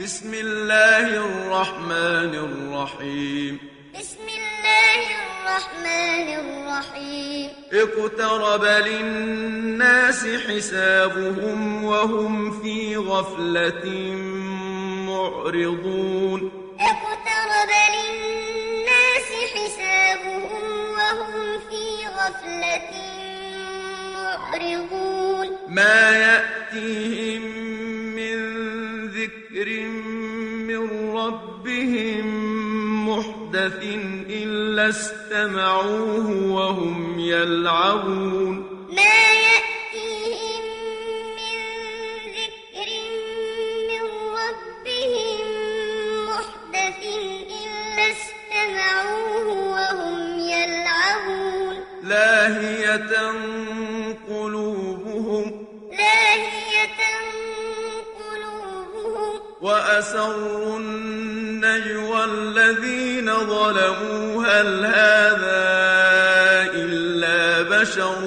بسم الله الرحمن الرحيم. بسم الله الرحمن الرحيم. اقترب للناس حسابهم وهم في غفلة معرضون. اقترب للناس حسابهم وهم في غفلة معرضون. ما يأتيهم ربهم محدث إلا استمعوه وهم يلعبون. ما يأتيهم من ذكر من ربهم محدث إلا استمعوه وهم يلعبون. لاهية وأسروا النجوى الذين ظلموا. هل هذا إلا بشر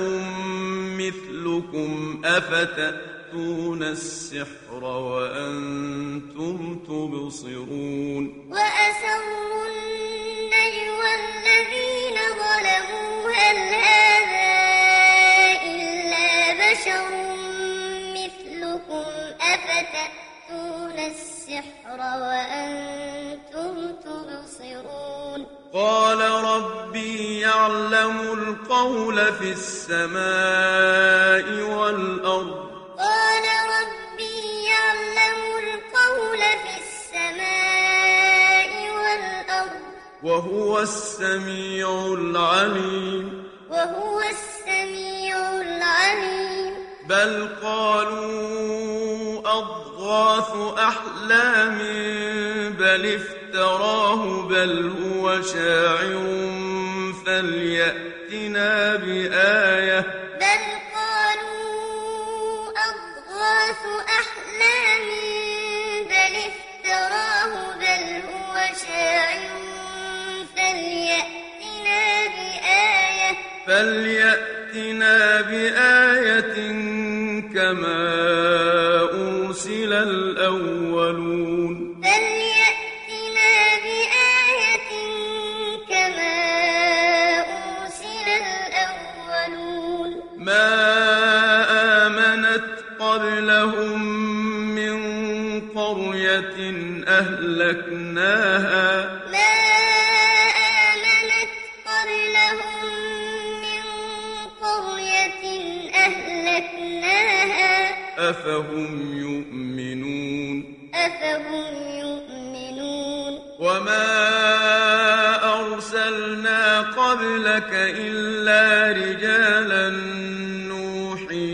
مثلكم؟ أفتأتون السحر وأنتم تبصرون. وأسروا النجوى الذين ظلموا. هل هذا إلا بشر مثلكم؟ أفتأتون السحر وأنتم تبصرون. قال ربي يعلم القول في السماء والأرض. قال ربي يعلم القول في السماء والأرض. وهو السميع العليم. وهو السميع العليم. بل قالوا أضغاث أحلام بل افتراه بل هو شاعر فليأتنا بآية بل قالوا أضغاث أحلام بل افتراه بل هو شاعر فليأتنا بآية فليأتنا بآية كما أرسل الأولون. فليأتنا بآية كما أرسل الأولون. ما آمنت قبلهم من قرية أهلكناها. ما آمنت قبلهم من قرية أهلكناها. أفهم يؤمنون أفهم يؤمنون. وما أرسلنا قبلك إلا رجالا نوحي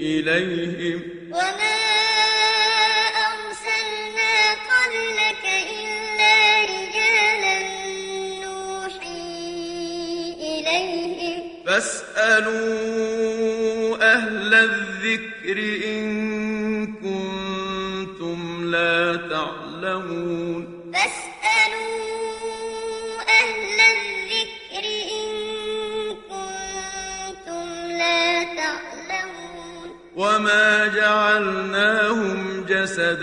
إليهم. وما أرسلنا قبلك إلا رجالا نوحي إليهم. فاسألوا أهل الذكر إن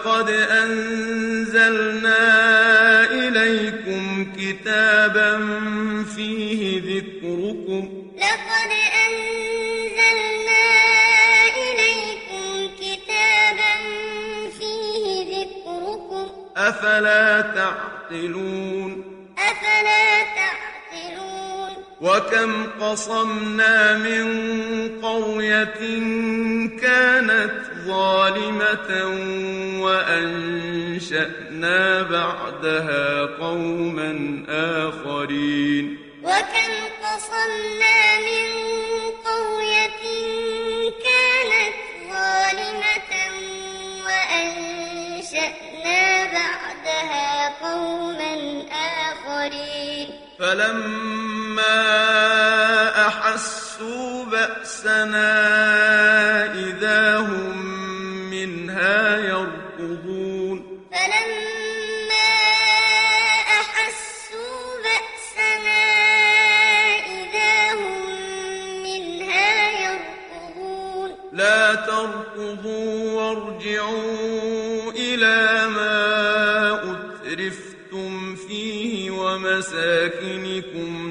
لقد أنزلنا إليكم كتابا فيه ذكركم. لقد أنزلنا إليكم كتابا فيه ذكركم. أفلا تعقلون؟ أفلا تعقلون؟ وكم قصمنا من قرية كانت ظالمة وأنشأنا بعدها قوما آخرين وكم قصمنا من قرية كانت ظالمة وأنشأنا بعدها قوما آخرين فلما أحسوا بأسنا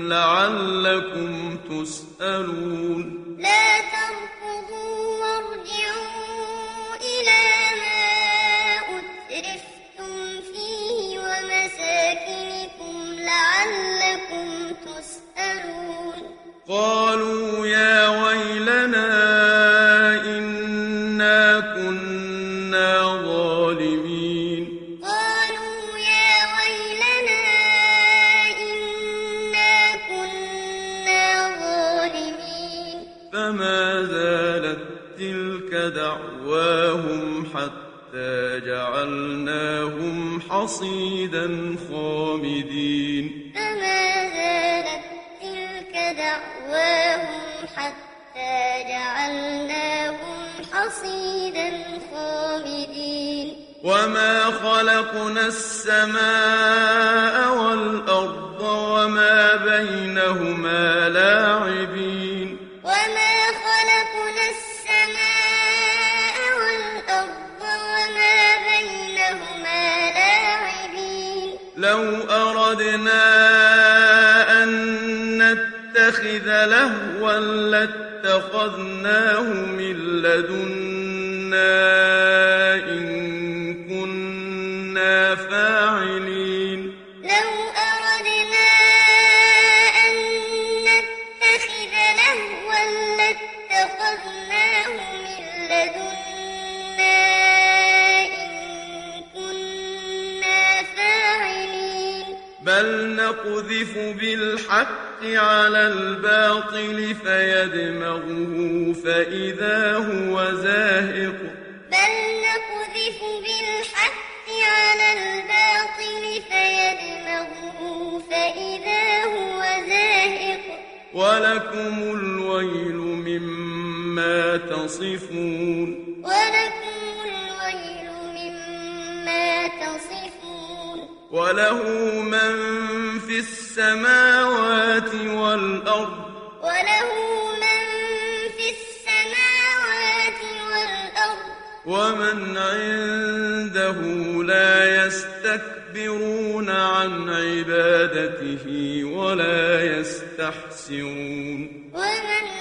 لعلكم تسألون حتى جعلناهم حصيدا خامدين. وما خلقنا السماء والأرض وما بينهما لاعبين. وما خلقنا السماء والأرض وما بينهما لاعبين. لو أردنا أن نتخذ لهوا لاتخذناه من لدنا إن كنا فاعلين. لو أردنا أن نتخذ لهوا لاتخذناه من لدنا إن كنا فاعلين. بل نقذف بالحق على الباطل فيدمغه فإذا هو زاهق. بل نقذف بالحق على الباطل فيدمغه فإذا هو زاهق. ولكم الويل مما تصفون. ولكم الويل مما تصفون. وله من في السماوات والأرض. وله من في السماوات والأرض. ومن عنده لا يستكبرون عن عبادته ولا يستحسرون. ومن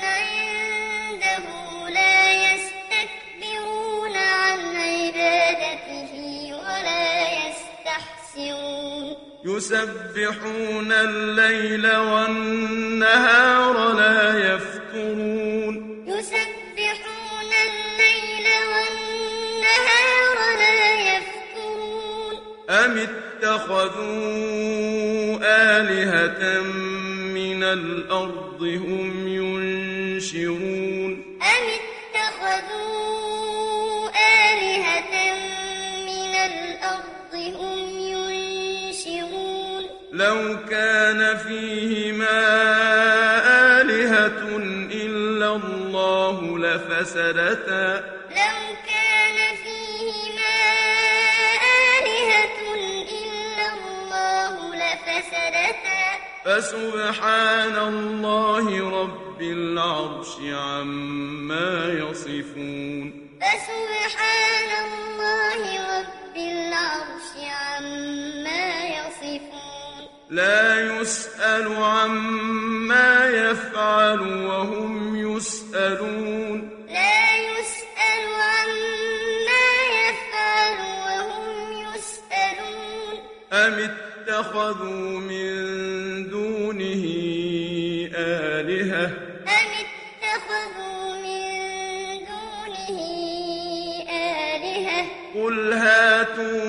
يسبحون الليل والنهار لا يفترون. يسبحون الليل والنهار لا يفترون. أم اتخذوا آلهة من الأرض هم ينشرون؟ لو كان فيهما آلهة إلا الله لفسدتا. لو كان فيهما آلهة إلا الله لفسدتا. فسبحان الله رب العرش عما يصفون. فسبحان الله رب العرش عما يصفون لا يسأل عما يفعل وهم يسألون. لا يسأل عما يفعل وهم يسألون. أم اتخذوا من دونه آلهة؟ أم اتخذوا من دونه آلهة؟ قل هاتوا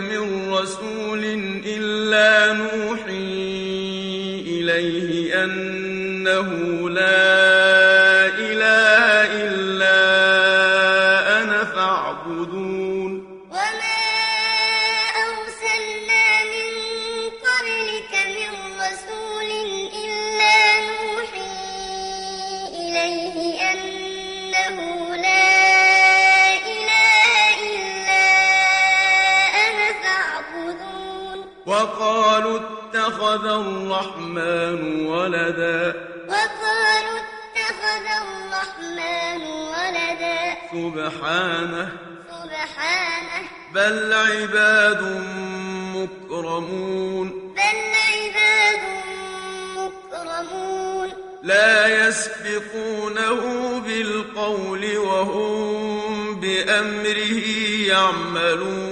من رسول إلا نوحي إليه. الرحمن ولدا. وقالوا اتخذ الرحمن ولدا. سبحانه. سبحانه. بل عباد مكرمون. بل عباد مكرمون. لا يسبقونه بالقول وهم بأمره يعملون.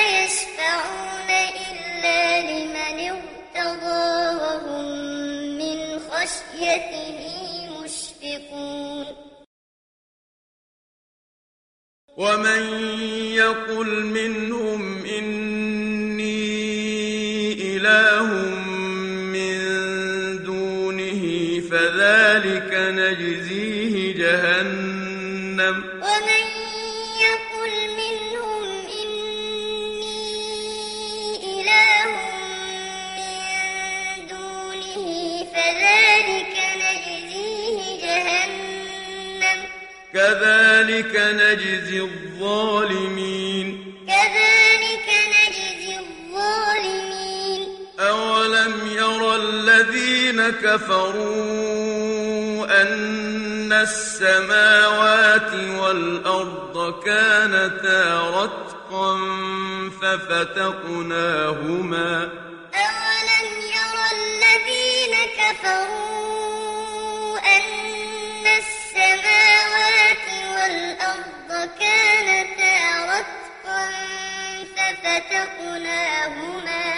ومن يقل منهم كذلك نجزي الظالمين. كذلك نجزي الظالمين. أولم يرى الذين كفروا أن السماوات والأرض كانتا رتقا ففتقناهما. أولم يرى الذين كفروا ففتقناهما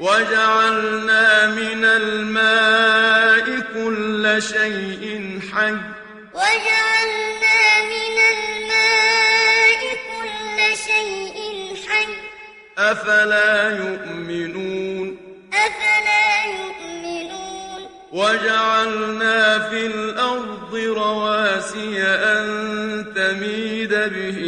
وجعلنا من الماء كل شيء حي وجعلنا من الماء كل شيء حي أفلا يؤمنون أفلا يؤمنون وجعلنا في الأرض رواسي أن تميد بهم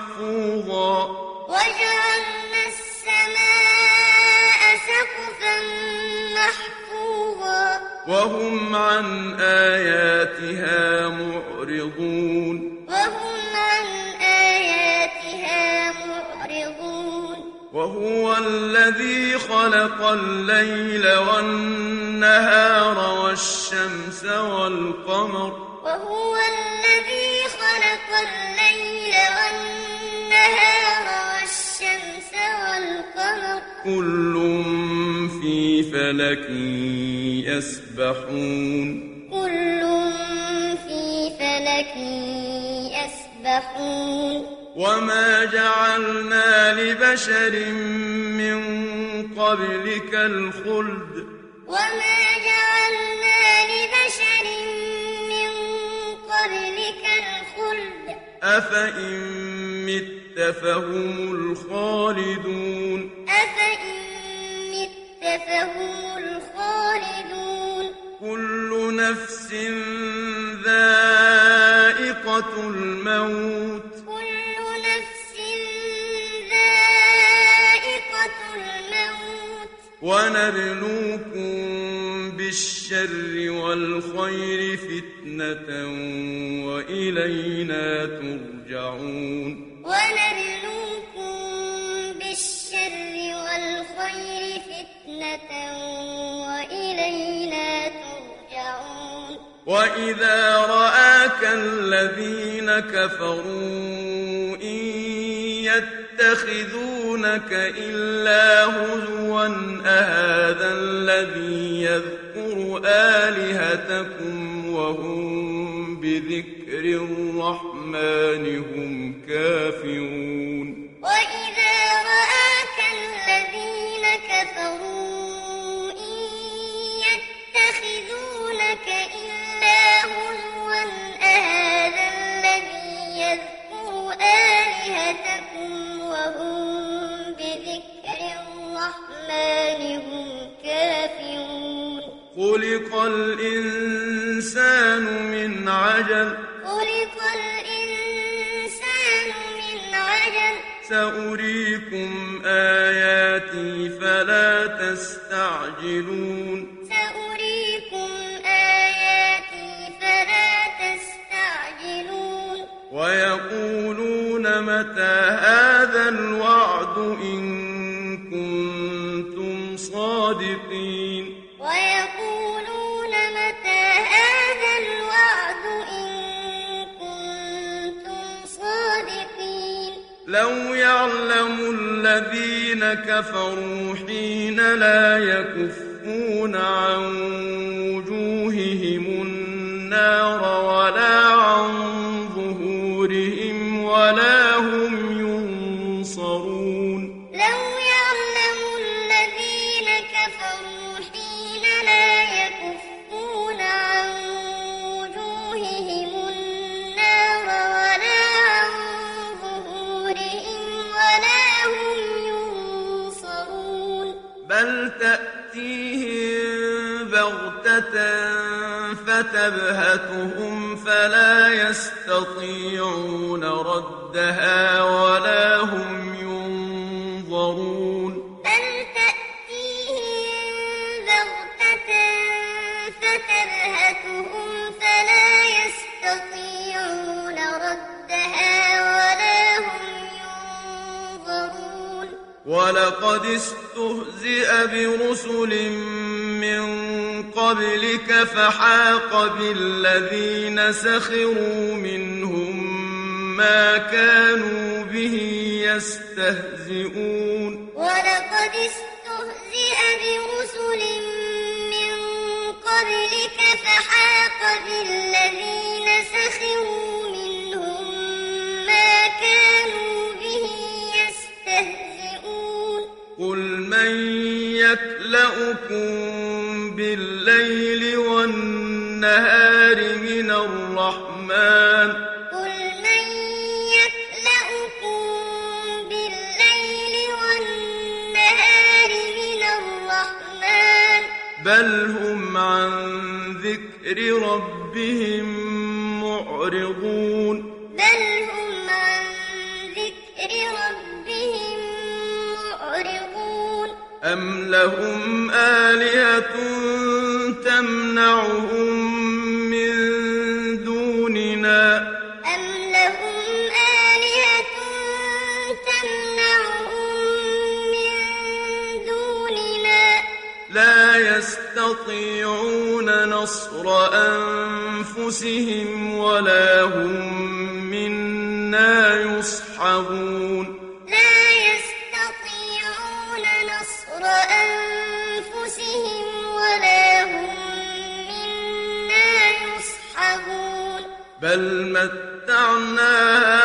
وجعلنا السماء سقفا محفوظا. وهم عن آياتها معرضون. وهم عن آياتها معرضون. وهو الذي خلق الليل والنهار والشمس والقمر. وهو الذي خلق الليل والنهار والشمس والقمر كل في فلك يسبحون. كل في فلك يسبحون. وما جعلنا لبشر من قبلك الخلد. وما جعلنا لبشر من أفإن مت فهم الخالدون. أفإن مت فهم الخالدون. كل نفس ذائقة الموت. كل نفس ذائقة الموت. ونبلوكم بالشر والخير فتنة وإلينا ترجعون. ونبلوكم بالشر والخير فتنة وإلينا ترجعون. وإذا رآك الذين كفروا إن يتخذونك إلا هزوا أهذا الذي يذكر آلهتكم وهم بذكر الرحمن هم كافرون وإذا رآك الذين يستطيعون ردها ولا هم ينظرون. بل تأتيهم بغتة فتبهتهم فلا يستطيعون ردها ولا هم ينظرون. ولقد استهزئ برسل من قبلك فحاق بالذين سخروا منهم ما كانوا به يستهزئون. ولقد استهزئ برسل من قبلك فحاق بالذين سخروا منهم ما كانوا به يستهزئون. قل من يكلؤكم بالليل والنهار من الرحمن. قل من يكلؤكم بالليل والنهار من الرحمن. بل هم عن ذكر ربهم معرضون. بل هم عن ذكر ربهم معرضون. أم لهم آلهة تمنعهم يستطيعون نصر أنفسهم ولا هم منا يصحبون. لا يستطيعون نصر أنفسهم ولا هم منا يصحبون. بل متعنا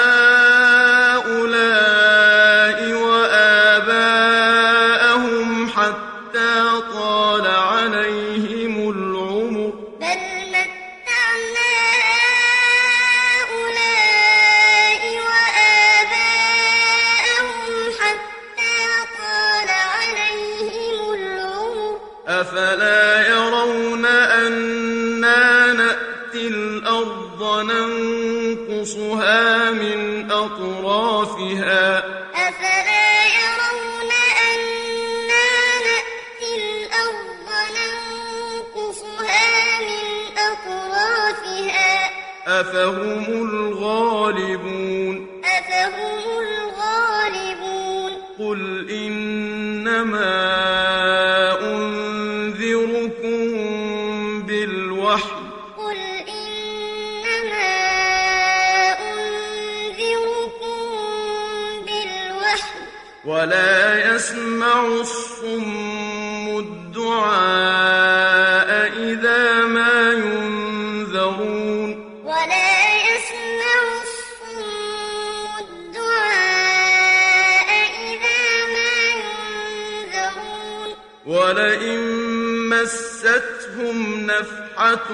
ساعة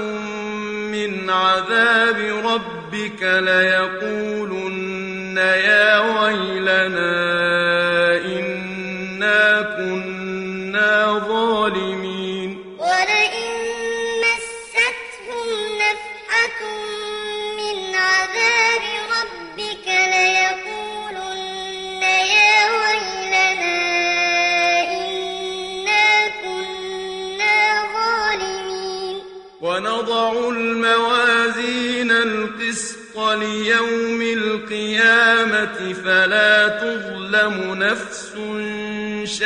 من عذاب ربك ليقولن يا ويلنا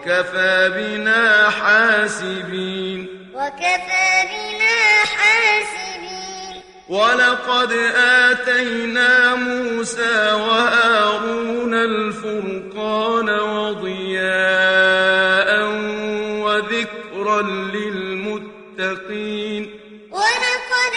وكفى بنا حاسبين. وكفى بنا حاسبين. ولقد آتينا موسى وهارون الفرقان وضياء وذكرا للمتقين. ولقد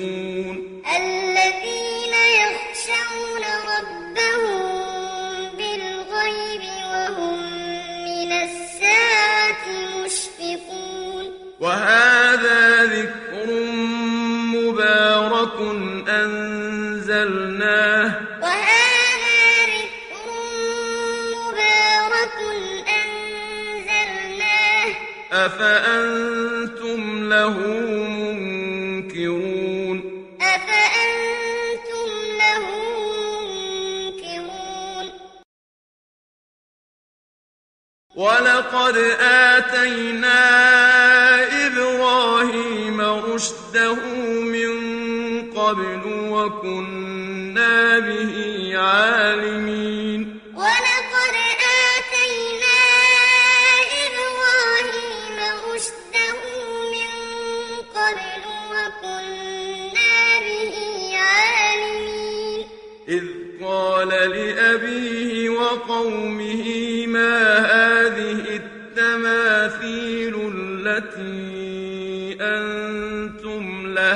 الْمُشْرِكِينَ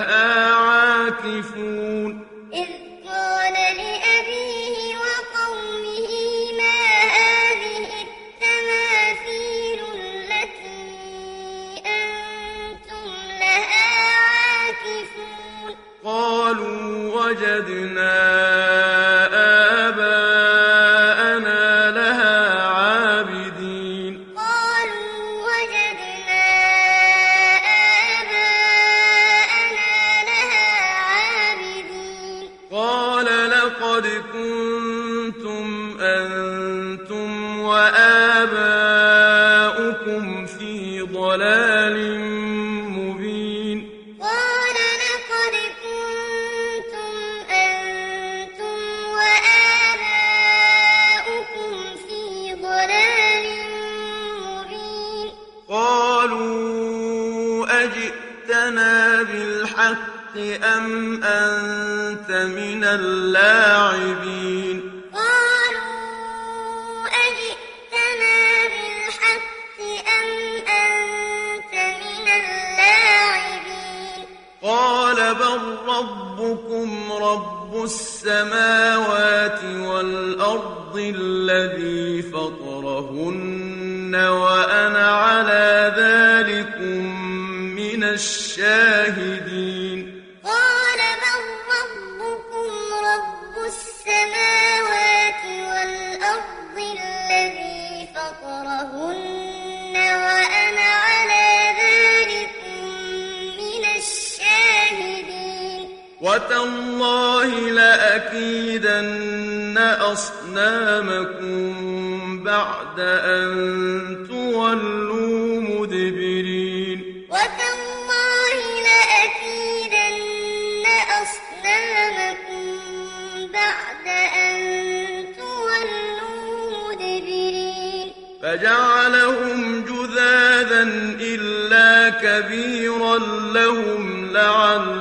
لها عاكفون. إذ أجورهن وأنا على ذلك من الشاهدين. وتالله لأكيدن أصنامكم بعد أن لهم لعن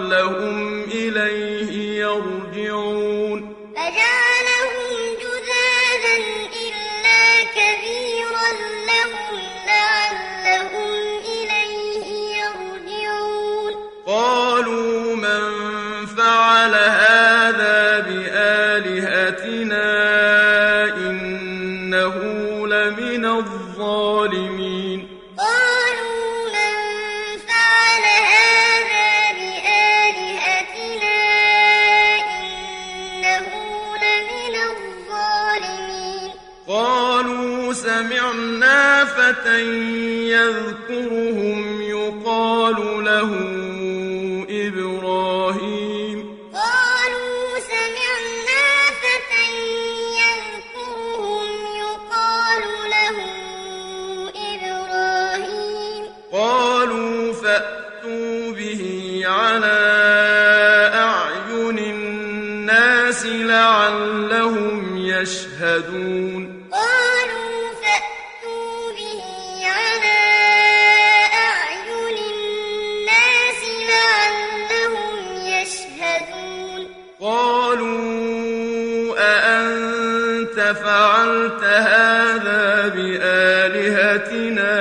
الناس لعلهم يشهدون. قالوا فأتوا به على أعين الناس لعلهم يشهدون. قالوا أأنت فعلت هذا بآلهتنا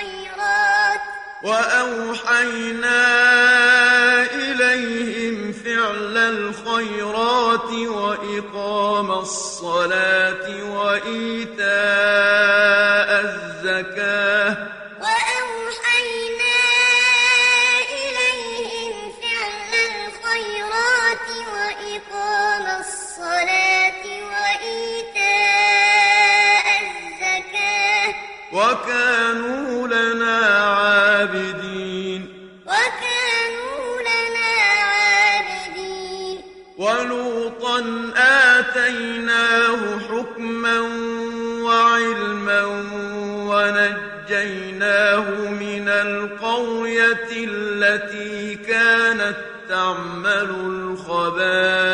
الخيرات. وأوحينا إليهم فعل الخيرات وإقام الصلاة وإيتاء تعمل الخبائث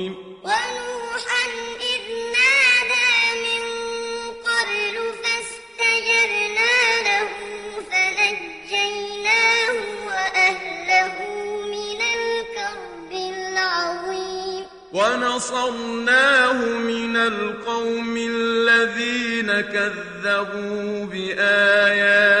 ونصرناه من القوم الذين كذبوا بآياتنا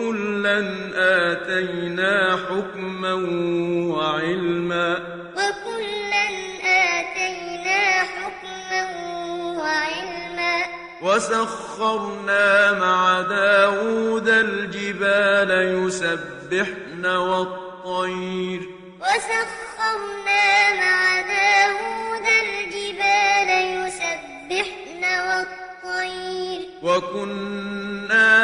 وكلا آتينا حكما وعلما وكلا آتينا حكما وعلما وسخرنا مع داود الجبال يسبحن والطير وسخرنا مع داود الجبال يسبحن والطير وكنا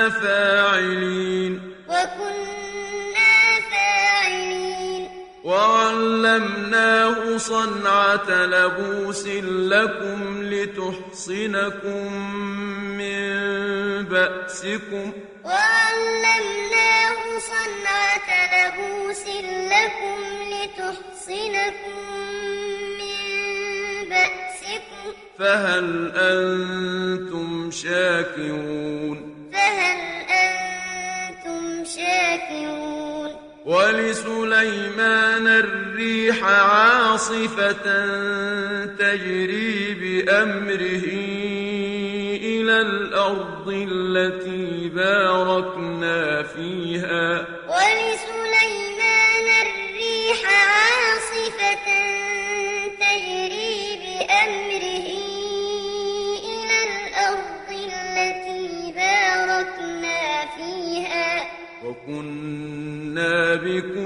فاعلين. وكنا فاعلين. وعلمناه صنعة لبوس لكم لتحصنكم من بأسكم. وعلمناه صنعة لبوس لكم لتحصنكم من بأسكم. فهل أنتم شاكرون؟ فهل أنتم شاكرون؟ ولسليمان الريح عاصفة تجري بأمره إلى الأرض التي باركنا فيها. ولسليمان الريح عاصفة وكنا بكل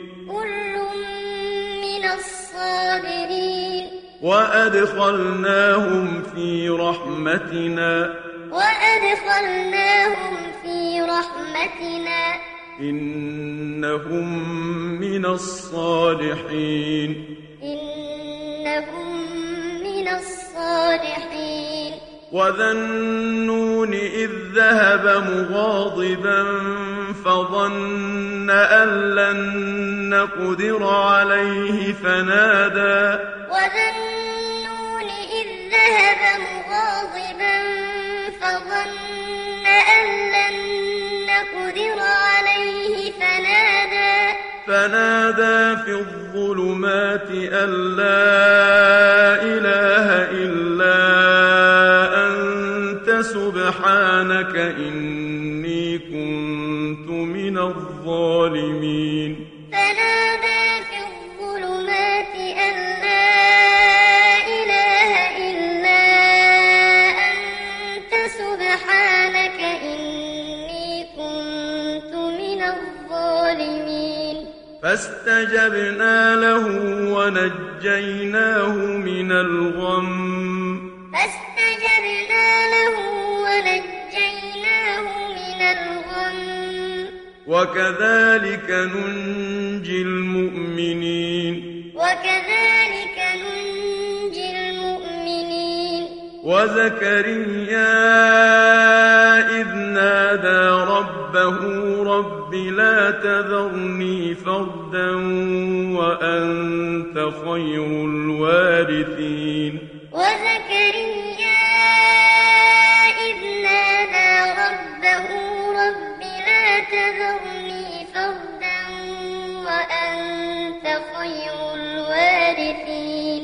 وأدخلناهم في رحمتنا. وأدخلناهم في رحمتنا. إنهم من الصالحين. إنهم من الصالحين. وذا النون إذ ذهب مغاضبا فظن أن لن نقدر عليه فنادى. وذا النون إذ ذهب مغاضبا فظن أن لن نقدر عليه فنادى. فنادى في الظلمات أن لا إله إلا أنت سبحانك إني كنت من الظالمين. فنادى فاستجبنا له ونجيناه من الغم. فاستجبنا له ونجيناه من الغم. وكذلك ننجي المؤمنين. وكذلك ننجي المؤمنين. وزكريا إذ نادى ربه رب لا تذرني فردا وأنت خير الوارثين. وزكريا إذ نادى ربه رب لا تذرني فردا وأنت خير الوارثين.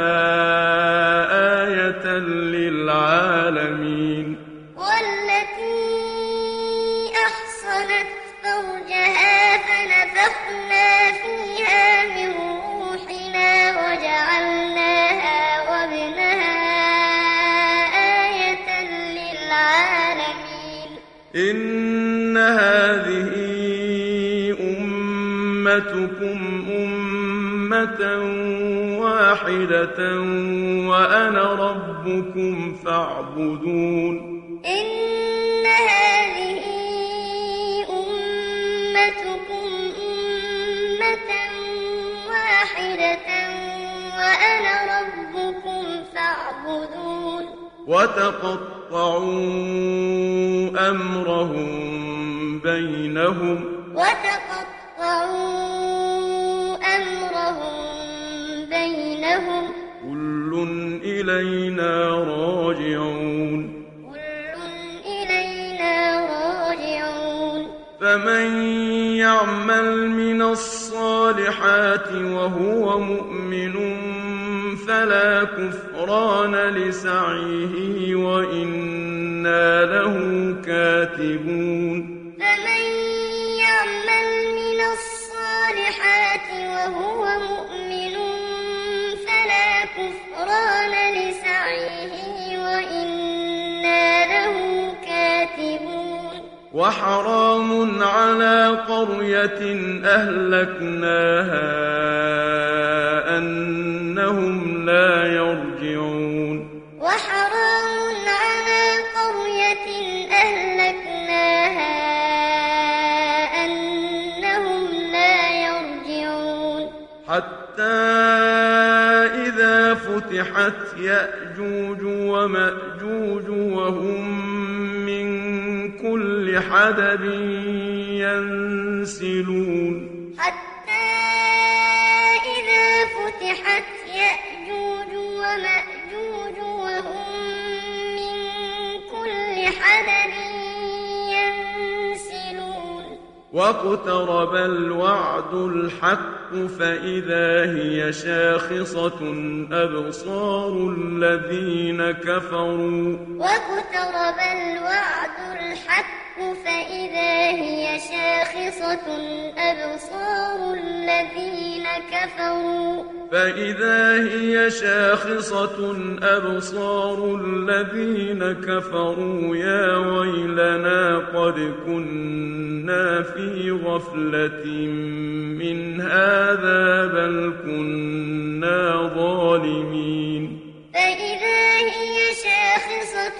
واحدة وأنا ربكم فاعبدون إن هذه أمتكم أمة واحدة وأنا ربكم فاعبدون وتقطعوا أمرهم بينهم وتقطعوا يعمل من الصالحات وهو مؤمن فلا كفران لسعيه وإنا له كاتبون. فمن يعمل من الصالحات وهو مؤمن فلا كفران وحرام على قرية أهلكناها أنهم لا يرجعون. وحرام على قرية أهلكناها أنهم لا يرجعون. حتى إذا فتحت يأجوج ومأجوج حدب ينسلون. حتى إذا فتحت يأجوج ومأجوج وهم من كل حدب ينسلون. واقترب الوعد الحق فإذا هي شاخصة أبصار الذين كفروا. واقترب الوعد الحق فإذا هي شاخصة أبصار الذين كفروا. فإذا هي شاخصة أبصار الذين كفروا. يا ويلنا قد كنا في غفلة من هذا بل كنا ظالمين. فإذا هي شاخصة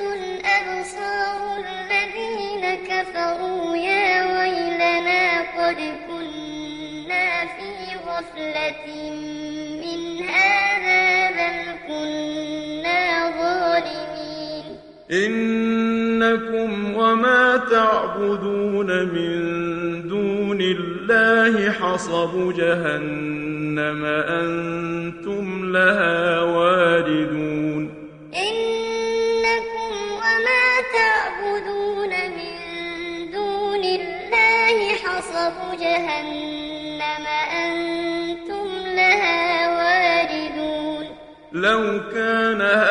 أبصار الذين كفروا يا ويلنا قد كنا في غفلة من هذا بل كنا ظالمين. إنكم وما تعبدون من الله حصب جهنم أنتم لها واردون. إنكم وما تعبدون من دون الله حصب جهنم أنتم لها واردون. لو كان هؤلاء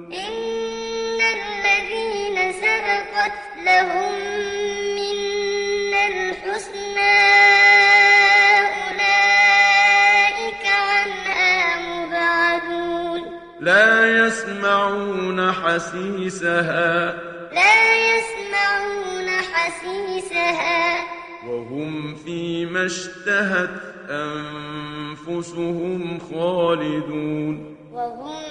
لهم منا الحسنى أولئك عنها مبعدون. لا يسمعون حسيسها لا يسمعون حسيسها. وهم فيما اشتهت أنفسهم خالدون. وهم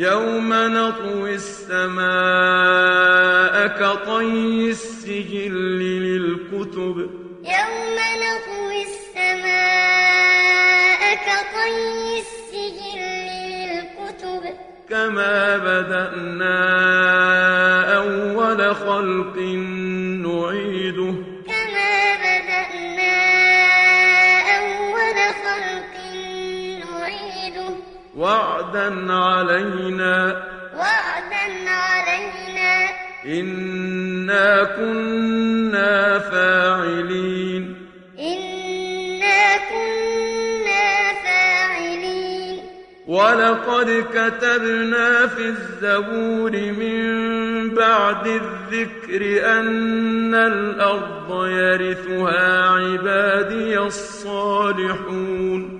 يوم نطوي السماء كطي السجل للكتب يوم نطوي السماء كطي السجل للكتب كما بدأنا أول خلق نعيده وعدا علينا. وعدا علينا. إنا كنا فاعلين. إنا كنا فاعلين. ولقد كتبنا في الزبور من بعد الذكر أن الأرض يرثها عبادي الصالحون.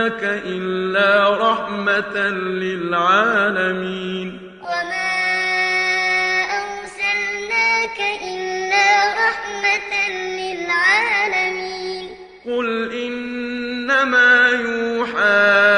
أرسلناك إلا رحمة للعالمين. وما أرسلناك إلا رحمة للعالمين. قل إنما يوحى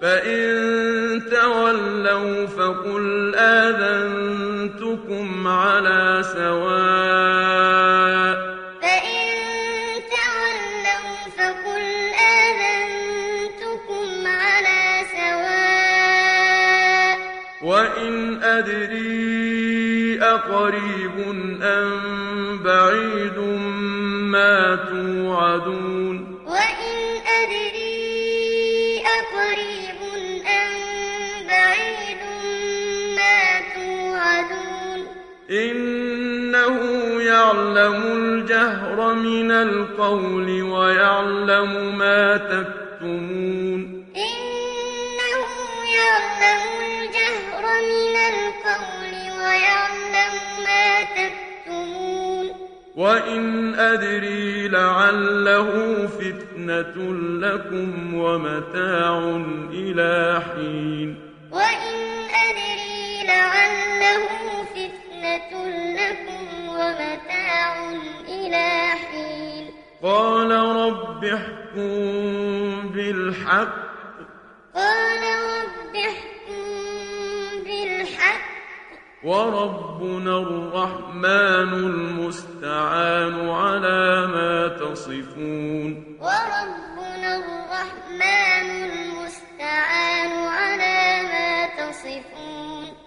فإن تولوا فقل آذنتكم على سواء القول ويعلم ما تكتمون. إنه يعلم الجهر من القول ويعلم ما تكتمون. وإن أدري لعله فتنة لكم ومتاع إلى حين. وإن أدري لعله فتنة لكم ومتاع إلى حين. قال رب احكم بالحق. قال رب احكم بالحق. وربنا الرحمن المستعان على ما تصفون. وربنا الرحمن المستعان على ما تصفون.